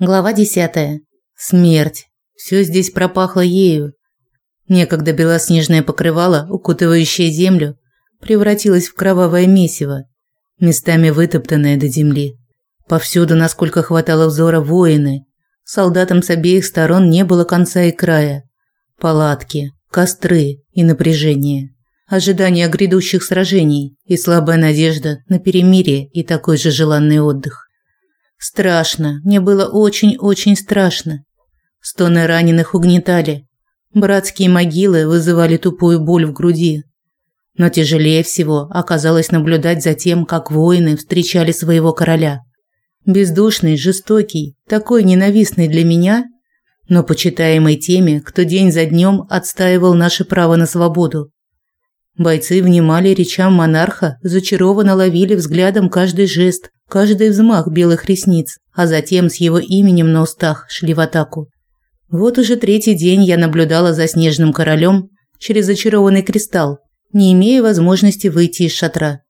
Глава 10. Смерть. Все здесь пропахло ею. Некогда белоснежное покрывало, укутывающее землю, превратилось в кровавое месиво, местами вытоптанное до земли. Повсюду, насколько хватало взора, воины. Солдатам с обеих сторон не было конца и края. Палатки, костры и напряжение. Ожидание грядущих сражений и слабая надежда на перемирие и такой же желанный отдых. Страшно, мне было очень-очень страшно. Стоны раненых угнетали. Братские могилы вызывали тупую боль в груди. Но тяжелее всего оказалось наблюдать за тем, как воины встречали своего короля. Бездушный, жестокий, такой ненавистный для меня, но почитаемый теми, кто день за днем отстаивал наше право на свободу. Бойцы внимали речам монарха, зачарованно ловили взглядом каждый жест, каждый взмах белых ресниц, а затем с его именем на устах шли в атаку. Вот уже третий день я наблюдала за снежным королем через зачарованный кристалл, не имея возможности выйти из шатра.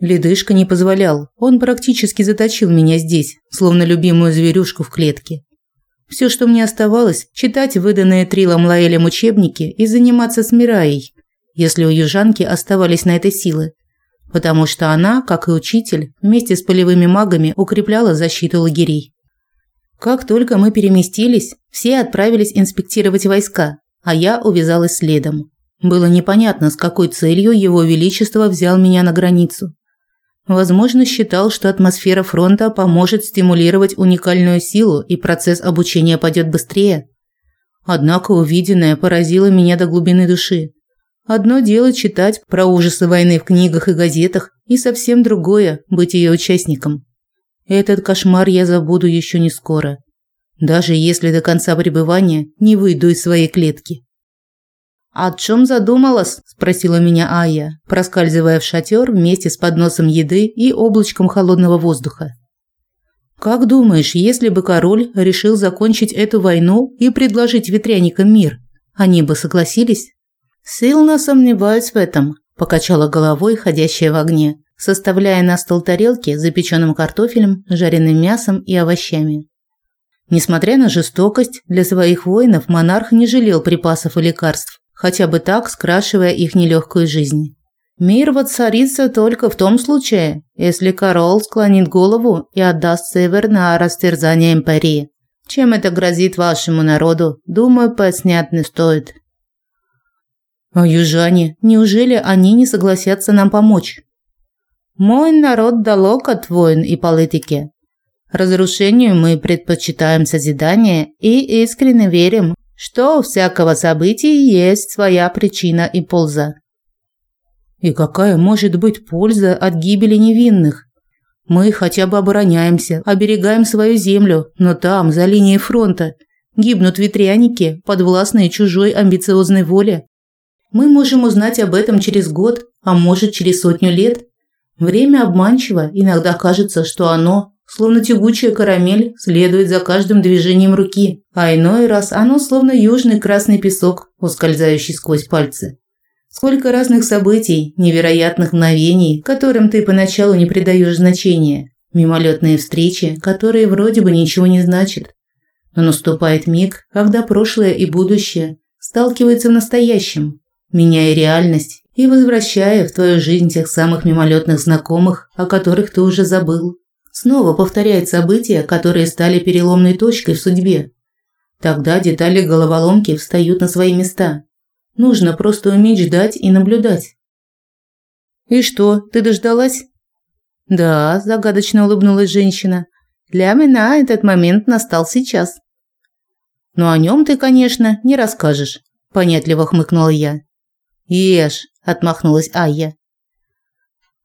Ледышка не позволял, он практически заточил меня здесь, словно любимую зверюшку в клетке. Все, что мне оставалось, читать выданные Трилом Лаэлем учебники и заниматься с Мираей, если у южанки оставались на это силы, потому что она, как и учитель, вместе с полевыми магами укрепляла защиту лагерей. Как только мы переместились, все отправились инспектировать войска, а я увязалась следом. Было непонятно, с какой целью его величество взял меня на границу. Возможно, считал, что атмосфера фронта поможет стимулировать уникальную силу и процесс обучения пойдет быстрее. Однако увиденное поразило меня до глубины души. Одно дело читать про ужасы войны в книгах и газетах, и совсем другое – быть ее участником. Этот кошмар я забуду еще не скоро. Даже если до конца пребывания не выйду из своей клетки. «О чем задумалась?» – спросила меня Ая, проскальзывая в шатер вместе с подносом еды и облачком холодного воздуха. «Как думаешь, если бы король решил закончить эту войну и предложить ветряникам мир, они бы согласились?» Сильно сомневаюсь в этом, покачала головой ходящая в огне, составляя на стол тарелки запеченным картофелем, жареным мясом и овощами. Несмотря на жестокость, для своих воинов монарх не жалел припасов и лекарств, хотя бы так скрашивая их нелегкую жизнь. Мир воцарится только в том случае, если король склонит голову и отдаст север на растерзание империи. Чем это грозит вашему народу, думаю, пояснять не стоит. А южане, неужели они не согласятся нам помочь? Мой народ далек от войн и политики. Разрушению мы предпочитаем созидание и искренне верим, что у всякого события есть своя причина и польза. И какая может быть польза от гибели невинных? Мы хотя бы обороняемся, оберегаем свою землю, но там, за линией фронта, гибнут ветряники, подвластные чужой амбициозной воле. Мы можем узнать об этом через год, а может через сотню лет. Время обманчиво, иногда кажется, что оно, словно тягучая карамель, следует за каждым движением руки, а иной раз оно словно южный красный песок, ускользающий сквозь пальцы. Сколько разных событий, невероятных мгновений, которым ты поначалу не придаешь значения, мимолетные встречи, которые вроде бы ничего не значат. Но наступает миг, когда прошлое и будущее сталкиваются в настоящем, меняя реальность и возвращая в твою жизнь тех самых мимолетных знакомых, о которых ты уже забыл. Снова повторяет события, которые стали переломной точкой в судьбе. Тогда детали головоломки встают на свои места. Нужно просто уметь ждать и наблюдать. «И что, ты дождалась?» «Да», – загадочно улыбнулась женщина. «Для меня этот момент настал сейчас». «Но о нем ты, конечно, не расскажешь», – понятливо хмыкнула я. «Ешь», – отмахнулась Айя.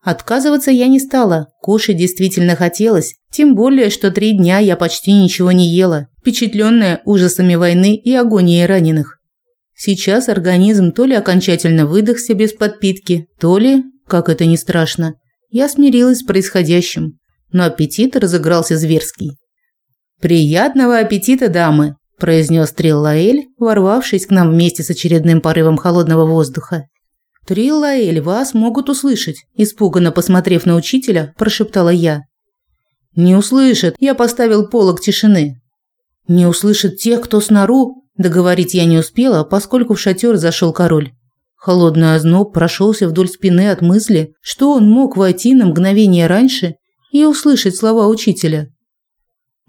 Отказываться я не стала, кушать действительно хотелось, тем более, что три дня я почти ничего не ела, впечатленная ужасами войны и агонией раненых. Сейчас организм то ли окончательно выдохся без подпитки, то ли, как это не страшно, я смирилась с происходящим, но аппетит разыгрался зверский. «Приятного аппетита, дамы!» Произнес Триллаэль, ворвавшись к нам вместе с очередным порывом холодного воздуха. «Триллаэль, вас могут услышать», – испуганно посмотрев на учителя, прошептала я. Не услышат. Я поставил полог тишины. Не услышат тех, кто снару? Договорить я не успела, поскольку в шатер зашел король. Холодный озноб прошелся вдоль спины от мысли, что он мог войти на мгновение раньше и услышать слова учителя.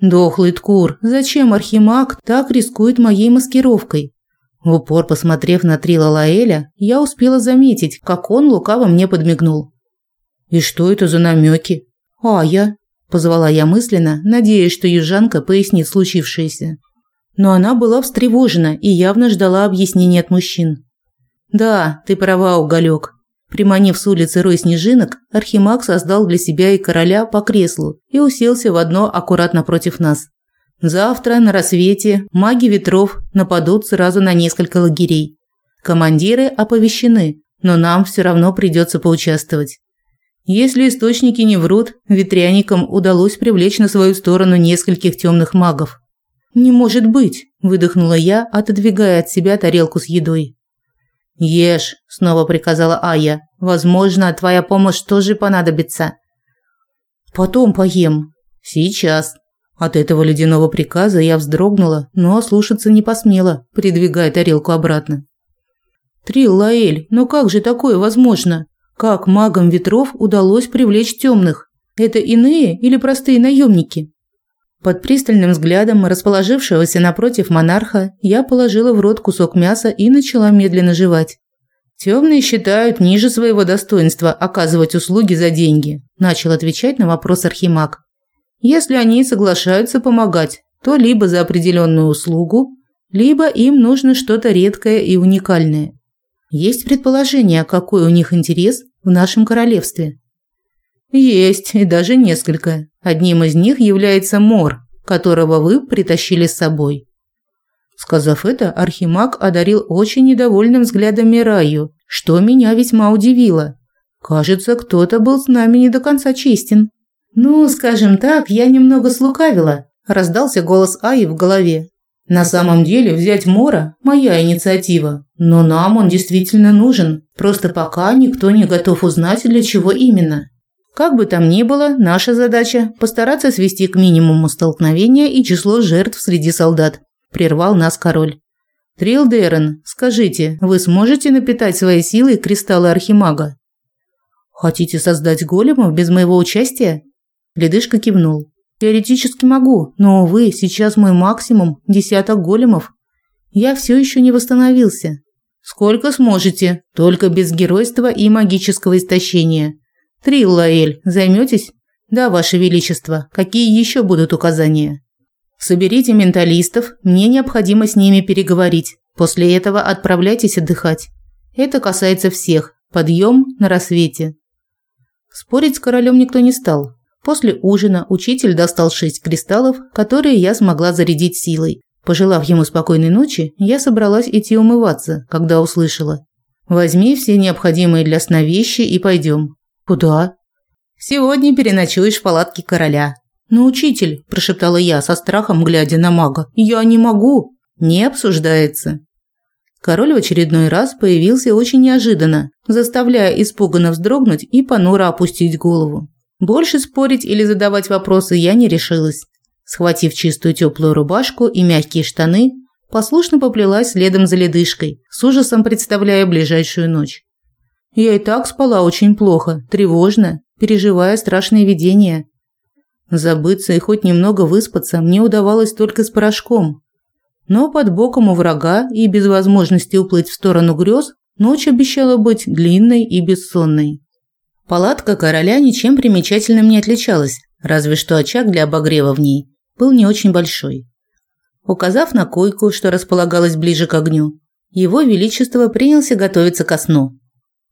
Дохлый ткур, зачем архимаг так рискует моей маскировкой? В упор посмотрев на Трила Лаэля, я успела заметить, как он лукаво мне подмигнул. И что это за намеки? А я, позвала я мысленно, надеясь, что южанка пояснит случившееся. Но она была встревожена и явно ждала объяснений от мужчин. Да, ты права, уголек. Приманив с улицы рой снежинок, Архимаг создал для себя и короля по креслу и уселся в одно аккуратно против нас. Завтра на рассвете маги ветров нападут сразу на несколько лагерей. Командиры оповещены, но нам все равно придется поучаствовать. Если источники не врут, ветряникам удалось привлечь на свою сторону нескольких темных магов. «Не может быть!» – выдохнула я, отодвигая от себя тарелку с едой. «Ешь», – снова приказала Ая. «Возможно, твоя помощь тоже понадобится». «Потом поем». «Сейчас». От этого ледяного приказа я вздрогнула, но ослушаться не посмела, придвигая тарелку обратно. «Трил, Лаэль, но как же такое возможно? Как магам ветров удалось привлечь темных? Это иные или простые наемники?» Под пристальным взглядом расположившегося напротив монарха я положила в рот кусок мяса и начала медленно жевать. Темные считают ниже своего достоинства оказывать услуги за деньги, начал отвечать на вопрос архимаг. Если они соглашаются помогать, то либо за определенную услугу, либо им нужно что-то редкое и уникальное. Есть предположение, какой у них интерес в нашем королевстве. Есть, и даже несколько. Одним из них является Мор, которого вы притащили с собой. Сказав это, Архимаг одарил очень недовольным взглядом Мираю, что меня весьма удивило. Кажется, кто-то был с нами не до конца честен. Ну, скажем так, я немного слукавила, раздался голос Аи в голове. На самом деле, взять Мора моя инициатива, но нам он действительно нужен. Просто пока никто не готов узнать, для чего именно. Как бы там ни было, наша задача – постараться свести к минимуму столкновения и число жертв среди солдат. Прервал нас король. Трилдерен, скажите, вы сможете напитать своей силой кристаллы Архимага? Хотите создать големов без моего участия? Ледышка кивнул. Теоретически могу, но, увы, сейчас мой максимум – десяток големов. Я все еще не восстановился. Сколько сможете, только без геройства и магического истощения. Триллаэль, займетесь? Да, ваше величество. Какие еще будут указания? Соберите менталистов, мне необходимо с ними переговорить. После этого отправляйтесь отдыхать. Это касается всех. Подъем на рассвете. Спорить с королем никто не стал. После ужина учитель достал шесть кристаллов, которые я смогла зарядить силой. Пожелав ему спокойной ночи, я собралась идти умываться, когда услышала: "Возьми все необходимые для сна вещи и пойдем. Куда? Сегодня переночуешь в палатке короля. Ну, учитель, прошептала я со страхом, глядя на мага. Я не могу. Не обсуждается. Король в очередной раз появился очень неожиданно, заставляя испуганно вздрогнуть и понуро опустить голову. Больше спорить или задавать вопросы я не решилась. Схватив чистую теплую рубашку и мягкие штаны, послушно поплелась следом за ледышкой, с ужасом представляя ближайшую ночь. Я и так спала очень плохо, тревожно, переживая страшные видения. Забыться и хоть немного выспаться мне удавалось только с порошком. Но под боком у врага и без возможности уплыть в сторону грез ночь обещала быть длинной и бессонной. Палатка короля ничем примечательным не отличалась, разве что очаг для обогрева в ней был не очень большой. Указав на койку, что располагалась ближе к огню, его величество принялся готовиться ко сну.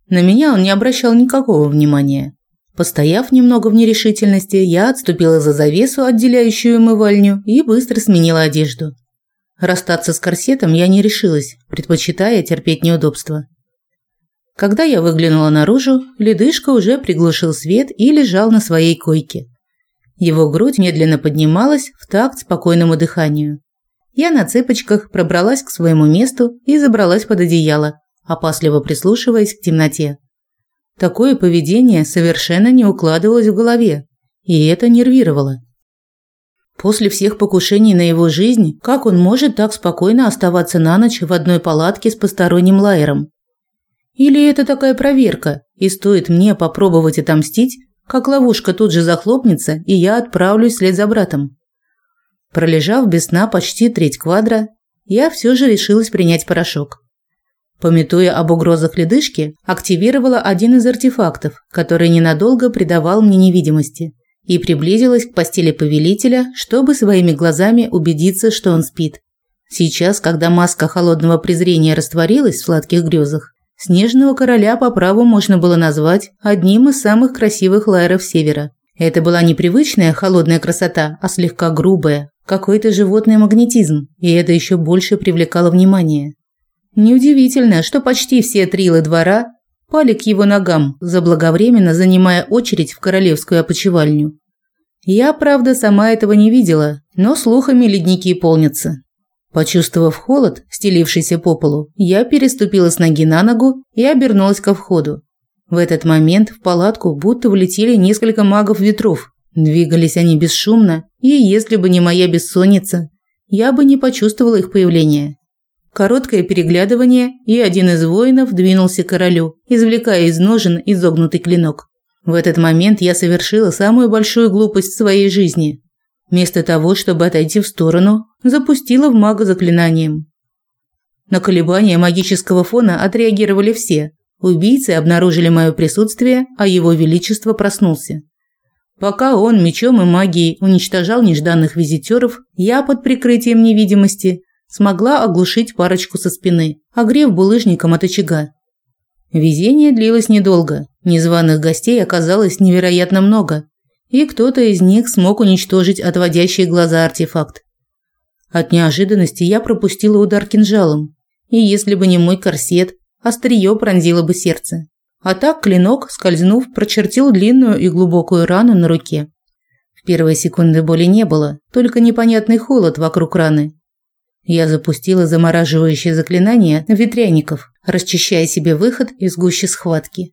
На меня он не обращал никакого внимания. Постояв немного в нерешительности, я отступила за завесу, отделяющую умывальню, и быстро сменила одежду. Расстаться с корсетом я не решилась, предпочитая терпеть неудобства. Когда я выглянула наружу, ледышка уже приглушил свет и лежал на своей койке. Его грудь медленно поднималась в такт спокойному дыханию. Я на цыпочках пробралась к своему месту и забралась под одеяло, опасливо прислушиваясь к темноте. Такое поведение совершенно не укладывалось в голове. и это нервировало. После всех покушений на его жизнь, как он может так спокойно оставаться на ночь в одной палатке с посторонним лайером? Или это такая проверка, и стоит мне попробовать отомстить, как ловушка тут же захлопнется, и я отправлюсь вслед за братом? Пролежав без сна почти треть квадра, я все же решилась принять порошок. Пометуя об угрозах ледышки, активировала один из артефактов, который ненадолго придавал мне невидимости, и приблизилась к постели повелителя, чтобы своими глазами убедиться, что он спит. Сейчас, когда маска холодного презрения растворилась в сладких грезах, снежного короля по праву можно было назвать одним из самых красивых лайеров севера. Это была непривычная холодная красота, а слегка грубая, какой-то животный магнетизм, и это еще больше привлекало внимание. Неудивительно, что почти все трилы двора пали к его ногам, заблаговременно занимая очередь в королевскую опочивальню. Я, правда, сама этого не видела, но слухами ледники полнятся. Почувствовав холод, стелившийся по полу, я переступила с ноги на ногу и обернулась ко входу. В этот момент в палатку будто влетели несколько магов ветров. Двигались они бесшумно, и если бы не моя бессонница, я бы не почувствовала их появления. Короткое переглядывание, и один из воинов двинулся к королю, извлекая из ножен изогнутый клинок. В этот момент я совершила самую большую глупость в своей жизни. Вместо того, чтобы отойти в сторону, запустила в мага заклинанием. На колебания магического фона отреагировали все. Убийцы обнаружили мое присутствие, а его величество проснулся. Пока он мечом и магией уничтожал нежданных визитеров, я под прикрытием невидимости смогла оглушить парочку со спины, огрев булыжником от очага. Везение длилось недолго. Незваных гостей оказалось невероятно много, и кто-то из них смог уничтожить отводящий глаза артефакт. От неожиданности я пропустила удар кинжалом, и если бы не мой корсет, острие пронзило бы сердце. А так клинок, скользнув, прочертил длинную и глубокую рану на руке. В первые секунды боли не было, только непонятный холод вокруг раны, я запустила замораживающее заклинание на ветряников, расчищая себе выход из гущи схватки.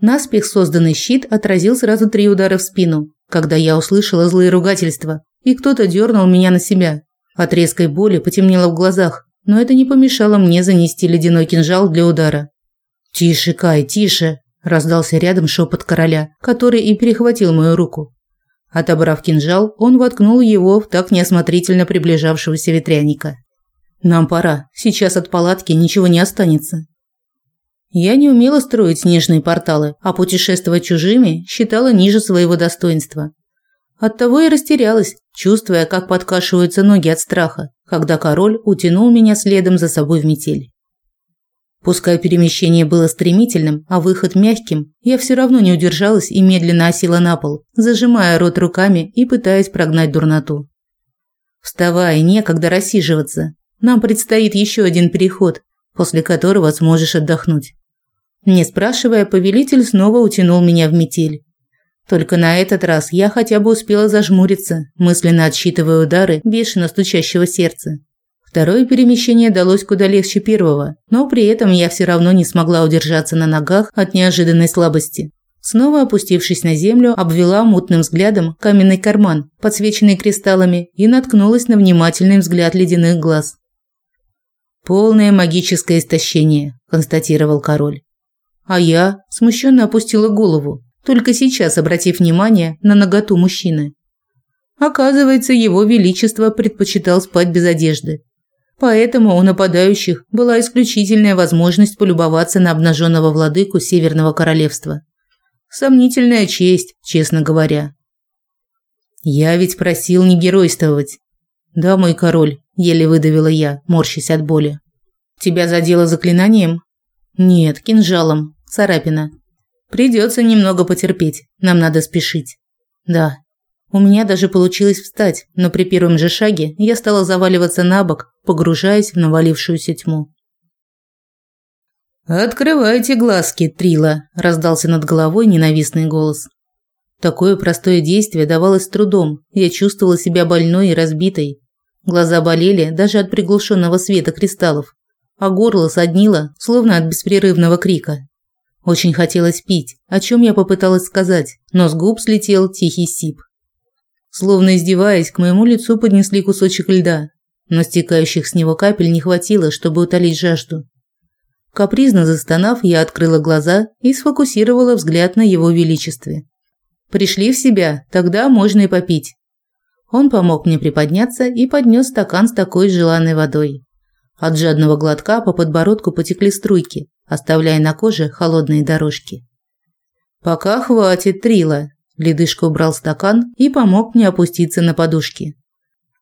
Наспех созданный щит отразил сразу три удара в спину, когда я услышала злые ругательства, и кто-то дернул меня на себя. От резкой боли потемнело в глазах, но это не помешало мне занести ледяной кинжал для удара. «Тише, Кай, тише!» – раздался рядом шепот короля, который и перехватил мою руку. Отобрав кинжал, он воткнул его в так неосмотрительно приближавшегося ветряника. Нам пора. Сейчас от палатки ничего не останется. Я не умела строить снежные порталы, а путешествовать чужими считала ниже своего достоинства. Оттого и растерялась, чувствуя, как подкашиваются ноги от страха, когда король утянул меня следом за собой в метель. Пускай перемещение было стремительным, а выход мягким, я все равно не удержалась и медленно осела на пол, зажимая рот руками и пытаясь прогнать дурноту. «Вставай, некогда рассиживаться. Нам предстоит еще один переход, после которого сможешь отдохнуть. Не спрашивая, повелитель снова утянул меня в метель. Только на этот раз я хотя бы успела зажмуриться, мысленно отсчитывая удары бешено стучащего сердца. Второе перемещение далось куда легче первого, но при этом я все равно не смогла удержаться на ногах от неожиданной слабости. Снова опустившись на землю, обвела мутным взглядом каменный карман, подсвеченный кристаллами, и наткнулась на внимательный взгляд ледяных глаз. Полное магическое истощение, констатировал король. А я смущенно опустила голову, только сейчас обратив внимание на наготу мужчины. Оказывается, его величество предпочитал спать без одежды. Поэтому у нападающих была исключительная возможность полюбоваться на обнаженного владыку Северного королевства. Сомнительная честь, честно говоря. Я ведь просил не геройствовать. Да, мой король, еле выдавила я, морщась от боли. Тебя задело заклинанием? Нет, кинжалом. Царапина. Придется немного потерпеть. Нам надо спешить. Да. У меня даже получилось встать, но при первом же шаге я стала заваливаться на бок, погружаясь в навалившуюся тьму. «Открывайте глазки, Трила!» – раздался над головой ненавистный голос. Такое простое действие давалось с трудом, я чувствовала себя больной и разбитой. Глаза болели даже от приглушенного света кристаллов, а горло соднило, словно от беспрерывного крика. Очень хотелось пить, о чем я попыталась сказать, но с губ слетел тихий сип. Словно издеваясь, к моему лицу поднесли кусочек льда, но стекающих с него капель не хватило, чтобы утолить жажду. Капризно застонав, я открыла глаза и сфокусировала взгляд на его величестве. Пришли в себя, тогда можно и попить. Он помог мне приподняться и поднес стакан с такой желанной водой. От жадного глотка по подбородку потекли струйки, оставляя на коже холодные дорожки. «Пока хватит, Трила», Ледышка убрал стакан и помог мне опуститься на подушки.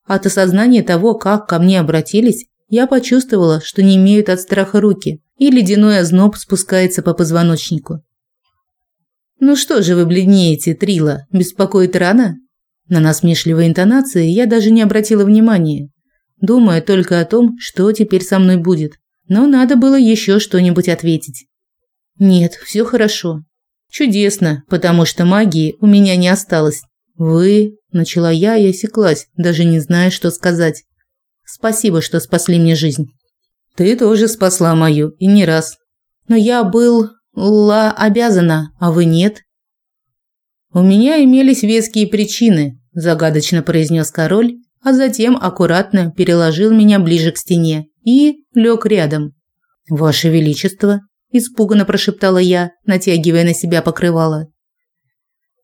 От осознания того, как ко мне обратились, я почувствовала, что не имеют от страха руки, и ледяной озноб спускается по позвоночнику. «Ну что же вы бледнеете, Трила? Беспокоит рано?» На насмешливые интонации я даже не обратила внимания, думая только о том, что теперь со мной будет. Но надо было еще что-нибудь ответить. «Нет, все хорошо. Чудесно, потому что магии у меня не осталось. Вы, начала я и осеклась, даже не зная, что сказать. Спасибо, что спасли мне жизнь. Ты тоже спасла мою, и не раз. Но я был ла обязана, а вы нет. У меня имелись веские причины, загадочно произнес король, а затем аккуратно переложил меня ближе к стене и лег рядом. Ваше величество, испуганно прошептала я, натягивая на себя покрывало.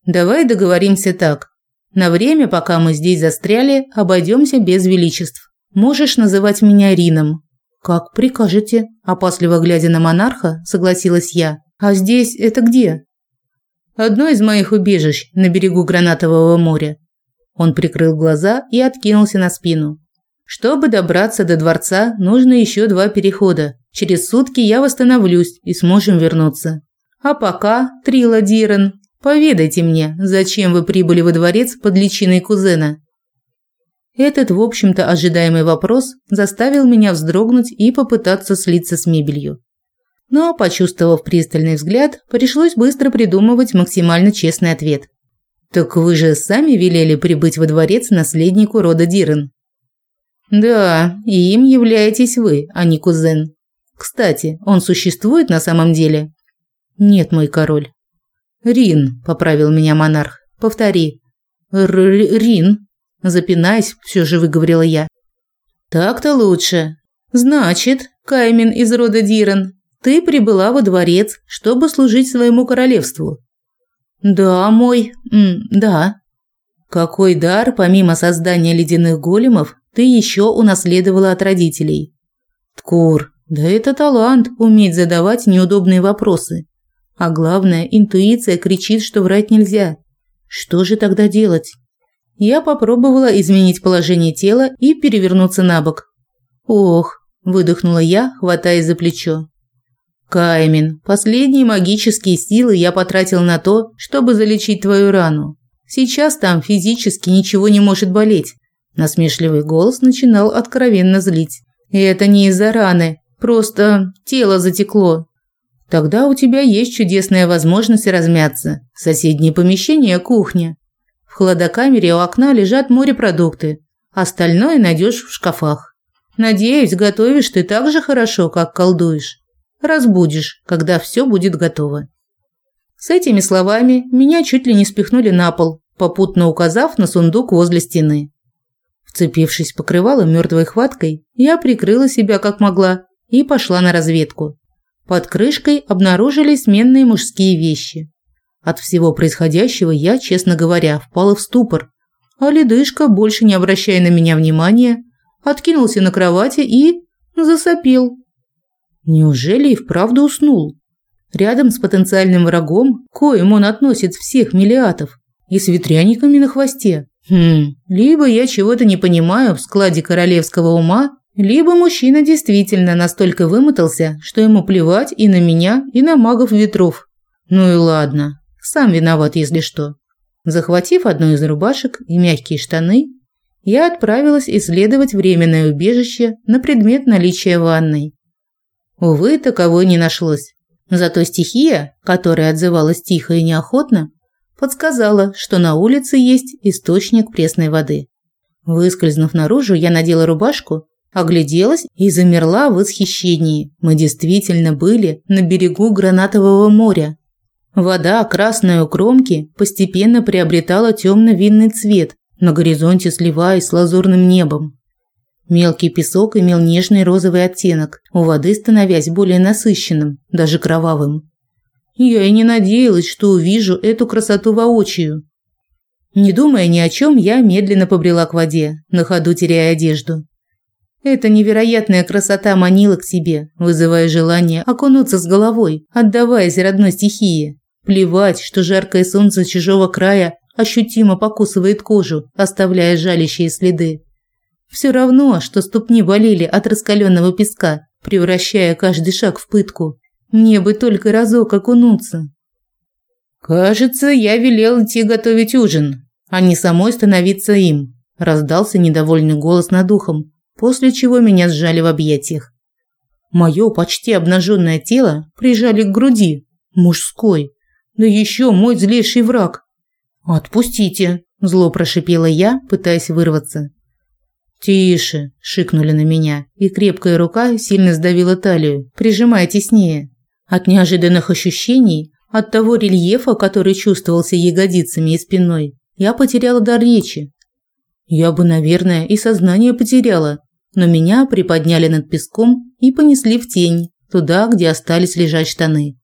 Давай договоримся так. На время, пока мы здесь застряли, обойдемся без величеств. Можешь называть меня Рином. Как прикажете, опасливо глядя на монарха, согласилась я. А здесь это где? Одно из моих убежищ на берегу Гранатового моря. Он прикрыл глаза и откинулся на спину. Чтобы добраться до дворца, нужно еще два перехода. Через сутки я восстановлюсь и сможем вернуться. А пока, Трила Дирен, поведайте мне, зачем вы прибыли во дворец под личиной кузена? Этот, в общем-то, ожидаемый вопрос заставил меня вздрогнуть и попытаться слиться с мебелью. Но, почувствовав пристальный взгляд, пришлось быстро придумывать максимально честный ответ. «Так вы же сами велели прибыть во дворец наследнику рода Дирен». «Да, и им являетесь вы, а не кузен», кстати, он существует на самом деле? Нет, мой король. Рин, поправил меня монарх. Повтори. Р Рин, запинаясь, все же выговорила я. Так-то лучше. Значит, Каймен из рода Диран, ты прибыла во дворец, чтобы служить своему королевству. Да, мой. М да. Какой дар, помимо создания ледяных големов, ты еще унаследовала от родителей? Ткур, да это талант уметь задавать неудобные вопросы. А главное, интуиция кричит, что врать нельзя. Что же тогда делать? Я попробовала изменить положение тела и перевернуться на бок. Ох, выдохнула я, хватаясь за плечо. Каймин, последние магические силы я потратил на то, чтобы залечить твою рану. Сейчас там физически ничего не может болеть. Насмешливый голос начинал откровенно злить. И это не из-за раны, Просто тело затекло. Тогда у тебя есть чудесная возможность размяться. Соседнее помещение – кухня. В хладокамере у окна лежат морепродукты. Остальное найдешь в шкафах. Надеюсь, готовишь ты так же хорошо, как колдуешь. Разбудишь, когда все будет готово. С этими словами меня чуть ли не спихнули на пол, попутно указав на сундук возле стены. Вцепившись в покрывало мертвой хваткой, я прикрыла себя как могла и пошла на разведку. Под крышкой обнаружились сменные мужские вещи. От всего происходящего я, честно говоря, впала в ступор, а ледышка, больше не обращая на меня внимания, откинулся на кровати и засопел. Неужели и вправду уснул? Рядом с потенциальным врагом, коим он относит всех миллиатов, и с ветряниками на хвосте. Хм, либо я чего-то не понимаю в складе королевского ума, либо мужчина действительно настолько вымотался, что ему плевать и на меня, и на магов ветров. Ну и ладно, сам виноват, если что. Захватив одну из рубашек и мягкие штаны, я отправилась исследовать временное убежище на предмет наличия ванной. Увы, таковой не нашлось. Зато стихия, которая отзывалась тихо и неохотно, подсказала, что на улице есть источник пресной воды. Выскользнув наружу, я надела рубашку Огляделась и замерла в восхищении. Мы действительно были на берегу Гранатового моря. Вода, красная у кромки, постепенно приобретала темно-винный цвет, на горизонте сливаясь с лазурным небом. Мелкий песок имел нежный розовый оттенок, у воды становясь более насыщенным, даже кровавым. Я и не надеялась, что увижу эту красоту воочию. Не думая ни о чем, я медленно побрела к воде, на ходу теряя одежду. Эта невероятная красота манила к себе, вызывая желание окунуться с головой, отдаваясь родной стихии. Плевать, что жаркое солнце чужого края ощутимо покусывает кожу, оставляя жалящие следы. Все равно, что ступни болели от раскаленного песка, превращая каждый шаг в пытку. Мне бы только разок окунуться. Кажется, я велел идти готовить ужин, а не самой становиться им, раздался недовольный голос над ухом, после чего меня сжали в объятиях. Мое почти обнаженное тело прижали к груди, мужской, да еще мой злейший враг. Отпустите, зло прошипела я, пытаясь вырваться. Тише, шикнули на меня, и крепкая рука сильно сдавила талию, прижимая теснее. От неожиданных ощущений, от того рельефа, который чувствовался ягодицами и спиной, я потеряла дар речи. Я бы, наверное, и сознание потеряла, но меня приподняли над песком и понесли в тень, туда, где остались лежать штаны.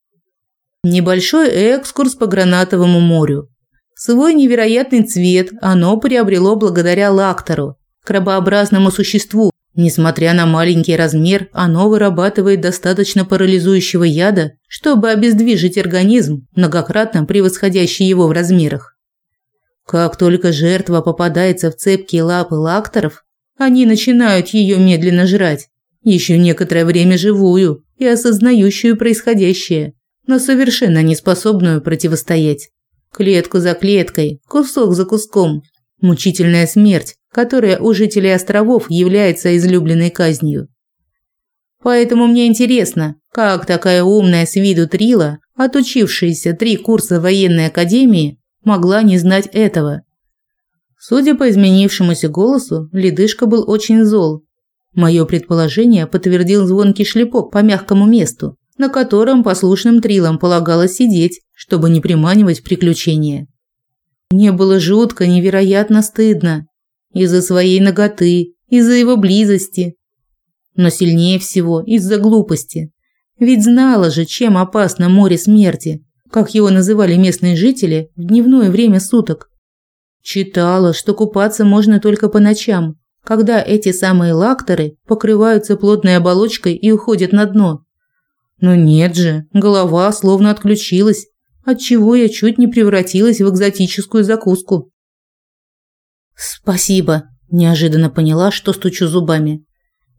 Небольшой экскурс по Гранатовому морю. Свой невероятный цвет оно приобрело благодаря лактору, крабообразному существу. Несмотря на маленький размер, оно вырабатывает достаточно парализующего яда, чтобы обездвижить организм, многократно превосходящий его в размерах. Как только жертва попадается в цепкие лапы лакторов, они начинают ее медленно жрать, еще некоторое время живую и осознающую происходящее, но совершенно не способную противостоять. Клетку за клеткой, кусок за куском. Мучительная смерть, которая у жителей островов является излюбленной казнью. Поэтому мне интересно, как такая умная с виду Трила, отучившаяся три курса военной академии, могла не знать этого. Судя по изменившемуся голосу, ледышка был очень зол. Мое предположение подтвердил звонкий шлепок по мягкому месту, на котором послушным трилам полагалось сидеть, чтобы не приманивать приключения. Мне было жутко, невероятно стыдно. Из-за своей ноготы, из-за его близости. Но сильнее всего из-за глупости. Ведь знала же, чем опасно море смерти, как его называли местные жители в дневное время суток. Читала, что купаться можно только по ночам, когда эти самые лакторы покрываются плотной оболочкой и уходят на дно. Но нет же, голова словно отключилась, отчего я чуть не превратилась в экзотическую закуску. Спасибо, неожиданно поняла, что стучу зубами.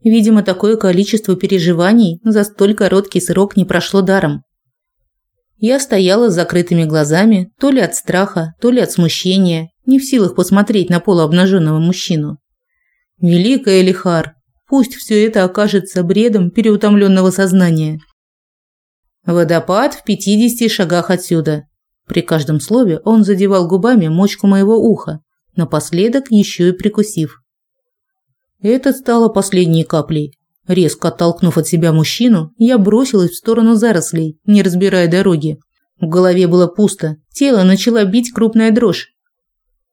Видимо, такое количество переживаний за столь короткий срок не прошло даром. Я стояла с закрытыми глазами, то ли от страха, то ли от смущения, не в силах посмотреть на полуобнаженного мужчину. Великая Лихар, пусть все это окажется бредом переутомленного сознания. Водопад в пятидесяти шагах отсюда. При каждом слове он задевал губами мочку моего уха, напоследок еще и прикусив. Это стало последней каплей. Резко оттолкнув от себя мужчину, я бросилась в сторону зарослей, не разбирая дороги. В голове было пусто, тело начало бить крупная дрожь.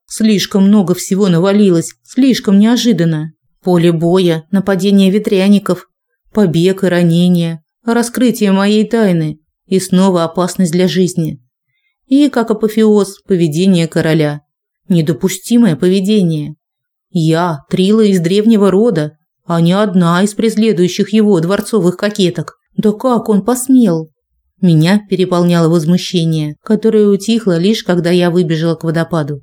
Слишком много всего навалилось, слишком неожиданно. Поле боя, нападение ветряников, побег и ранения, раскрытие моей тайны и снова опасность для жизни. И, как апофеоз, поведение короля. Недопустимое поведение. Я, Трила из древнего рода, а не одна из преследующих его дворцовых кокеток. Да как он посмел? Меня переполняло возмущение, которое утихло лишь когда я выбежала к водопаду.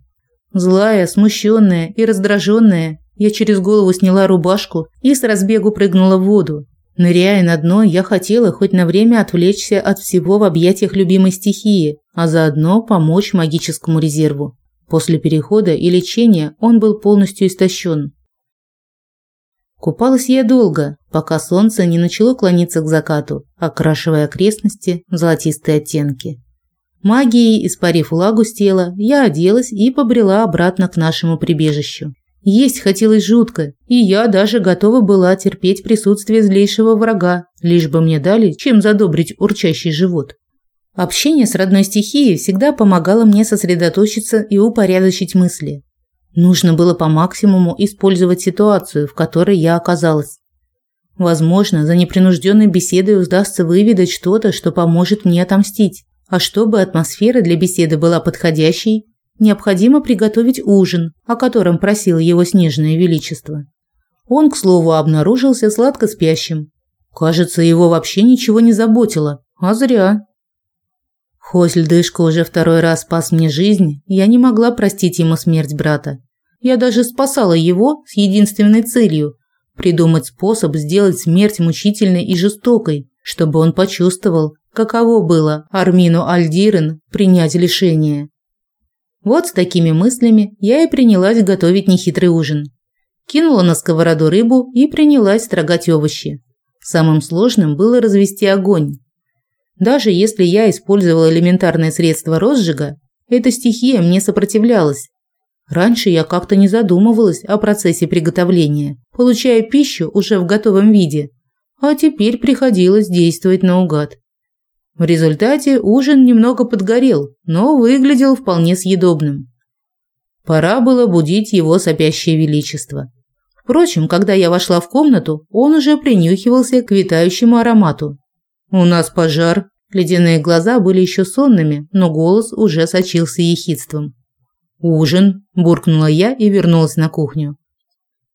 Злая, смущенная и раздраженная, я через голову сняла рубашку и с разбегу прыгнула в воду. Ныряя на дно, я хотела хоть на время отвлечься от всего в объятиях любимой стихии, а заодно помочь магическому резерву. После перехода и лечения он был полностью истощен. Купалась я долго, пока солнце не начало клониться к закату, окрашивая окрестности в золотистые оттенки. Магией, испарив влагу с тела, я оделась и побрела обратно к нашему прибежищу. Есть хотелось жутко, и я даже готова была терпеть присутствие злейшего врага, лишь бы мне дали чем задобрить урчащий живот. Общение с родной стихией всегда помогало мне сосредоточиться и упорядочить мысли. Нужно было по максимуму использовать ситуацию, в которой я оказалась. Возможно, за непринужденной беседой удастся выведать что-то, что поможет мне отомстить. А чтобы атмосфера для беседы была подходящей, необходимо приготовить ужин, о котором просило его снежное величество. Он, к слову, обнаружился сладко спящим. Кажется, его вообще ничего не заботило, а зря. Хоть льдышка уже второй раз спас мне жизнь, я не могла простить ему смерть брата. Я даже спасала его с единственной целью – придумать способ сделать смерть мучительной и жестокой, чтобы он почувствовал, каково было Армину Альдирен принять лишение. Вот с такими мыслями я и принялась готовить нехитрый ужин. Кинула на сковороду рыбу и принялась строгать овощи. Самым сложным было развести огонь. Даже если я использовала элементарные средства розжига, эта стихия мне сопротивлялась. Раньше я как-то не задумывалась о процессе приготовления, получая пищу уже в готовом виде, а теперь приходилось действовать наугад. В результате ужин немного подгорел, но выглядел вполне съедобным. Пора было будить его сопящее величество. Впрочем, когда я вошла в комнату, он уже принюхивался к витающему аромату. «У нас пожар». Ледяные глаза были еще сонными, но голос уже сочился ехидством. «Ужин», – буркнула я и вернулась на кухню.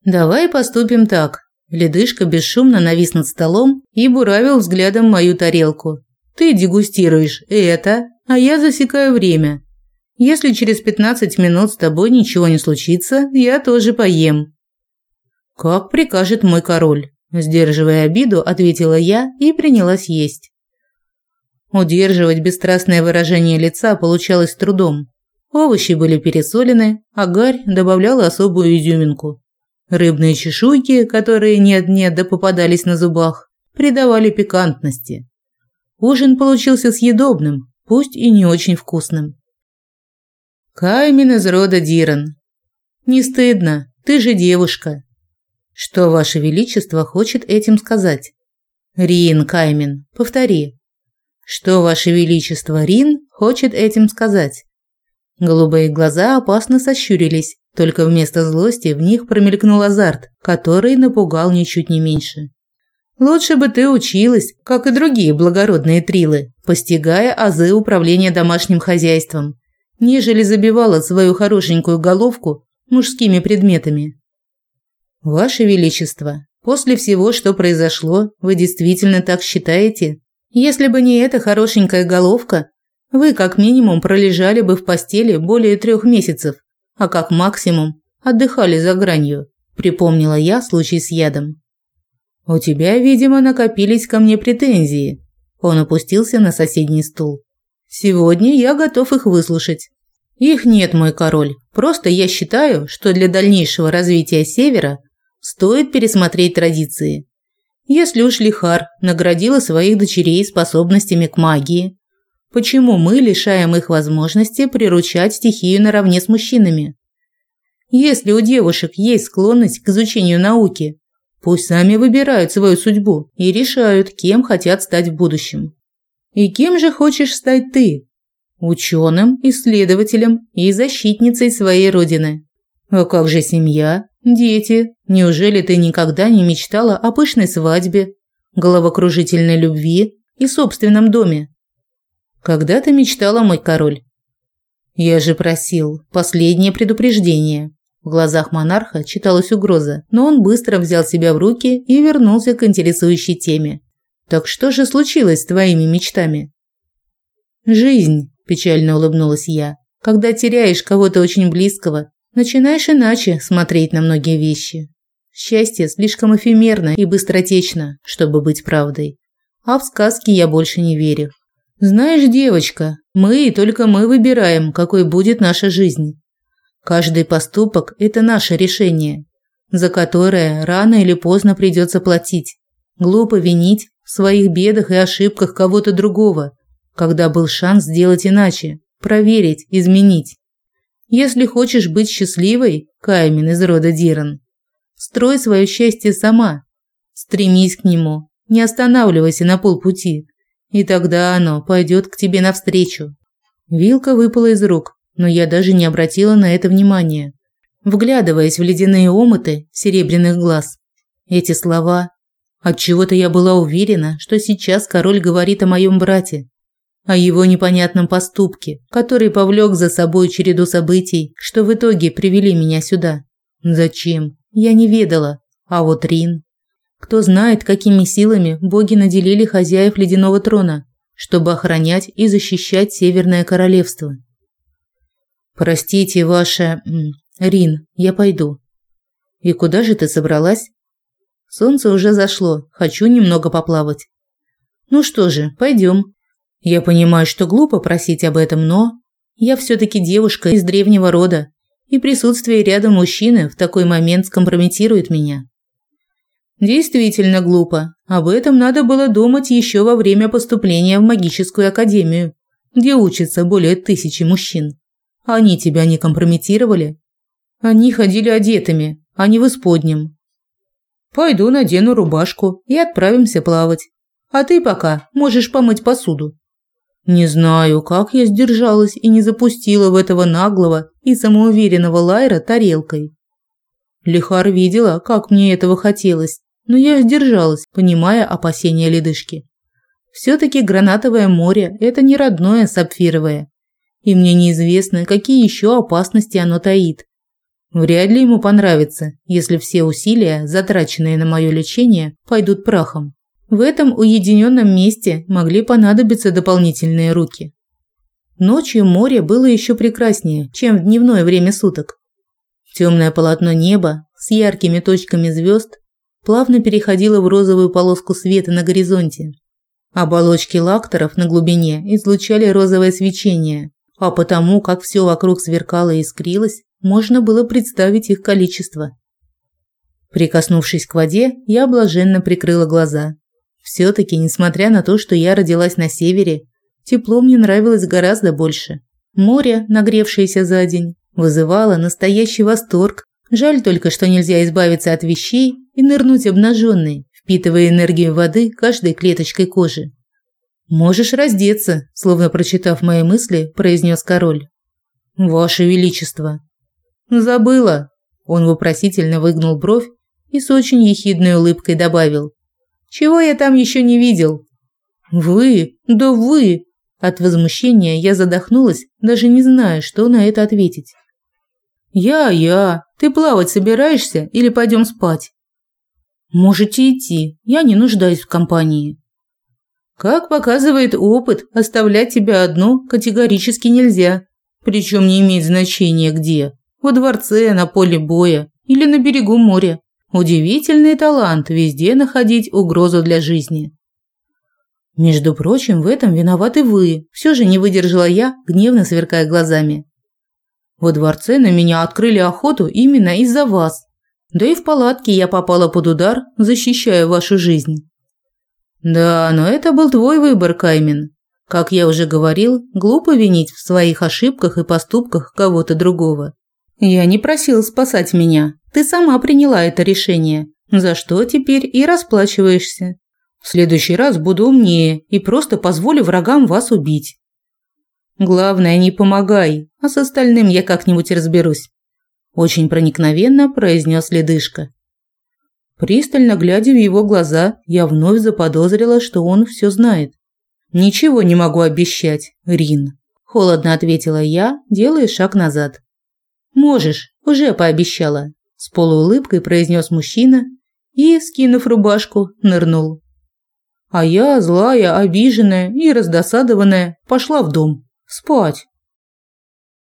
«Давай поступим так». Ледышка бесшумно навис над столом и буравил взглядом мою тарелку. «Ты дегустируешь это, а я засекаю время. Если через 15 минут с тобой ничего не случится, я тоже поем». «Как прикажет мой король», – сдерживая обиду, ответила я и принялась есть. Удерживать бесстрастное выражение лица получалось трудом. Овощи были пересолены, а гарь добавляла особую изюминку. Рыбные чешуйки, которые нет-нет да попадались на зубах, придавали пикантности. Ужин получился съедобным, пусть и не очень вкусным. Каймин из рода Диран. Не стыдно, ты же девушка. Что ваше величество хочет этим сказать? Рин Каймин, повтори. Что ваше величество Рин хочет этим сказать? Голубые глаза опасно сощурились, только вместо злости в них промелькнул азарт, который напугал ничуть не меньше. Лучше бы ты училась, как и другие благородные трилы, постигая азы управления домашним хозяйством, нежели забивала свою хорошенькую головку мужскими предметами. Ваше величество, после всего, что произошло, вы действительно так считаете? Если бы не эта хорошенькая головка, вы как минимум пролежали бы в постели более трех месяцев, а как максимум отдыхали за гранью, припомнила я случай с ядом. У тебя, видимо, накопились ко мне претензии. Он опустился на соседний стул. Сегодня я готов их выслушать. Их нет, мой король. Просто я считаю, что для дальнейшего развития Севера стоит пересмотреть традиции. Если уж Лихар наградила своих дочерей способностями к магии, почему мы лишаем их возможности приручать стихию наравне с мужчинами? Если у девушек есть склонность к изучению науки, пусть сами выбирают свою судьбу и решают, кем хотят стать в будущем. И кем же хочешь стать ты? Ученым, исследователем и защитницей своей родины. А как же семья? Дети, неужели ты никогда не мечтала о пышной свадьбе, головокружительной любви и собственном доме? Когда ты мечтала, мой король? Я же просил, последнее предупреждение. В глазах монарха читалась угроза, но он быстро взял себя в руки и вернулся к интересующей теме. Так что же случилось с твоими мечтами? Жизнь, печально улыбнулась я. Когда теряешь кого-то очень близкого, начинаешь иначе смотреть на многие вещи. Счастье слишком эфемерно и быстротечно, чтобы быть правдой. А в сказки я больше не верю. Знаешь, девочка, мы и только мы выбираем, какой будет наша жизнь. Каждый поступок – это наше решение, за которое рано или поздно придется платить. Глупо винить в своих бедах и ошибках кого-то другого, когда был шанс сделать иначе, проверить, изменить. Если хочешь быть счастливой, Каймин из рода Диран, строй свое счастье сама. Стремись к нему, не останавливайся на полпути, и тогда оно пойдет к тебе навстречу. Вилка выпала из рук, но я даже не обратила на это внимания. вглядываясь в ледяные омыты серебряных глаз. Эти слова Отчего-то я была уверена, что сейчас король говорит о моем брате, о его непонятном поступке, который повлек за собой череду событий, что в итоге привели меня сюда. Зачем? Я не ведала. А вот Рин. Кто знает, какими силами боги наделили хозяев ледяного трона, чтобы охранять и защищать Северное королевство. Простите, ваша Рин, я пойду. И куда же ты собралась? Солнце уже зашло, хочу немного поплавать. Ну что же, пойдем. Я понимаю, что глупо просить об этом, но я все-таки девушка из древнего рода, и присутствие рядом мужчины в такой момент скомпрометирует меня. Действительно глупо. Об этом надо было думать еще во время поступления в магическую академию, где учатся более тысячи мужчин. Они тебя не компрометировали? Они ходили одетыми, а не в исподнем, Пойду надену рубашку и отправимся плавать. А ты пока можешь помыть посуду. Не знаю, как я сдержалась и не запустила в этого наглого и самоуверенного Лайра тарелкой. Лихар видела, как мне этого хотелось, но я сдержалась, понимая опасения ледышки. Все-таки гранатовое море – это не родное сапфировое. И мне неизвестно, какие еще опасности оно таит. Вряд ли ему понравится, если все усилия, затраченные на мое лечение, пойдут прахом. В этом уединенном месте могли понадобиться дополнительные руки. Ночью море было еще прекраснее, чем в дневное время суток. Темное полотно неба с яркими точками звезд плавно переходило в розовую полоску света на горизонте. Оболочки лакторов на глубине излучали розовое свечение, а потому, как все вокруг сверкало и искрилось, можно было представить их количество. Прикоснувшись к воде, я блаженно прикрыла глаза. Все-таки, несмотря на то, что я родилась на севере, тепло мне нравилось гораздо больше. Море, нагревшееся за день, вызывало настоящий восторг. Жаль только, что нельзя избавиться от вещей и нырнуть обнаженной, впитывая энергию воды каждой клеточкой кожи. «Можешь раздеться», словно прочитав мои мысли, произнес король. «Ваше Величество», Забыла. Он вопросительно выгнул бровь и с очень ехидной улыбкой добавил: "Чего я там еще не видел?" "Вы? Да вы!" От возмущения я задохнулась, даже не зная, что на это ответить. "Я, я. Ты плавать собираешься или пойдем спать?" "Можете идти. Я не нуждаюсь в компании." Как показывает опыт, оставлять тебя одну категорически нельзя. Причем не имеет значения где во дворце, на поле боя или на берегу моря. Удивительный талант везде находить угрозу для жизни. Между прочим, в этом виноваты вы. Все же не выдержала я, гневно сверкая глазами. Во дворце на меня открыли охоту именно из-за вас. Да и в палатке я попала под удар, защищая вашу жизнь. Да, но это был твой выбор, Каймен. Как я уже говорил, глупо винить в своих ошибках и поступках кого-то другого. Я не просил спасать меня. Ты сама приняла это решение, за что теперь и расплачиваешься. В следующий раз буду умнее и просто позволю врагам вас убить. Главное, не помогай, а с остальным я как-нибудь разберусь. Очень проникновенно произнес ледышка. Пристально глядя в его глаза, я вновь заподозрила, что он все знает. Ничего не могу обещать, Рин, холодно ответила я, делая шаг назад. Можешь, уже пообещала, с полуулыбкой произнес мужчина и, скинув рубашку, нырнул. А я, злая, обиженная и раздосадованная, пошла в дом спать.